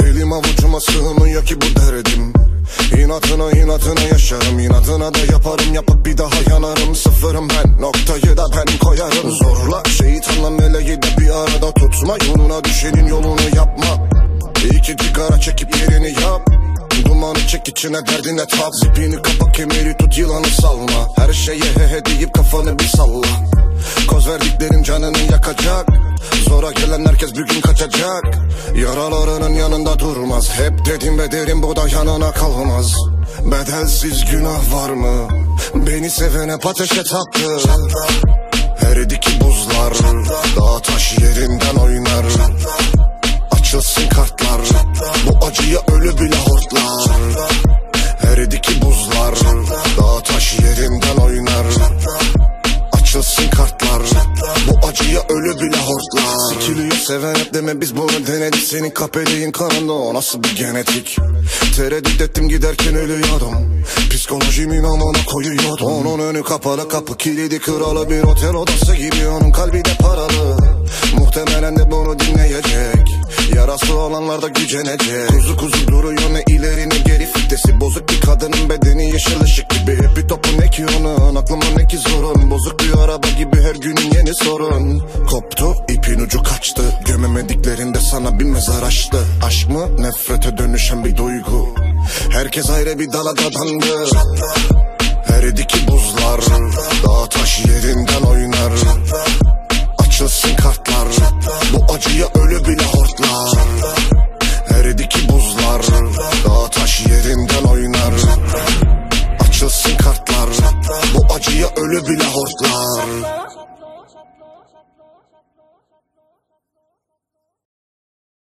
Elim avucuma sığmıyor ki bu derdim İnatına inatına yaşarım. İnatına da yaparım Yapıp bir daha yanarım. Sıfırım ben Noktayı da ben koyarım. Zorla şeytanla meleği de bir arada tutma. Yoluna düşenin yolunu yapma. İki sigara çekip yerini yap Dumanı çek içine derdine tap Zipini kapa kemeri tut yılanı salma Her şeye he he deyip kafanı bir salla. Koz verdiklerin canını yakacak. Zora gelen herkes bir gün kaçacak. Yaralarının yanında durmaz. Hep dedim ve derim bu da yanına kalmaz. Bedelsiz günah var mı? Beni sevene ateşe taktı. Eridi ki buzlar Dağ taş yerinden ölü bile hortlar. Eridi ki buzlar Dağ taş yerinden oynar. Açılsın kartlar Bu acıya ölü bile hortlar. Sikiliyor seven hep deme biz bunu denedik. Senin kapeliğin kanında o nasıl bir genetik? Tereddüt ettim giderken ölüyordum. Psikolojimin amına koyuyordum. Onun önü kapalı kapı kilidi kralı Bir otel odası gibi. Onun kalbi de paralı Muhtemelen de bunu dinleyecek. Yarası olanlar da gücenecek. Kuzu kuzu duruyor ne ileri ne geri fitesi. Bozuk bir kadının bedeni yeşil ışık gibi. Bir topu ne ki onun aklıma ne ki zorun Bozuk bir araba gibi her günün yeni sorun. Koptu ipin ucu kaçtı. Gömemediklerinde sana bir mezar açtı. Aşk mı nefrete dönüşen bir duygu. Herkes ayrı bir dala dadandı Eridi ki buzlar Dağ taş yerinden kartlar Bu acıya ölü bile hortlar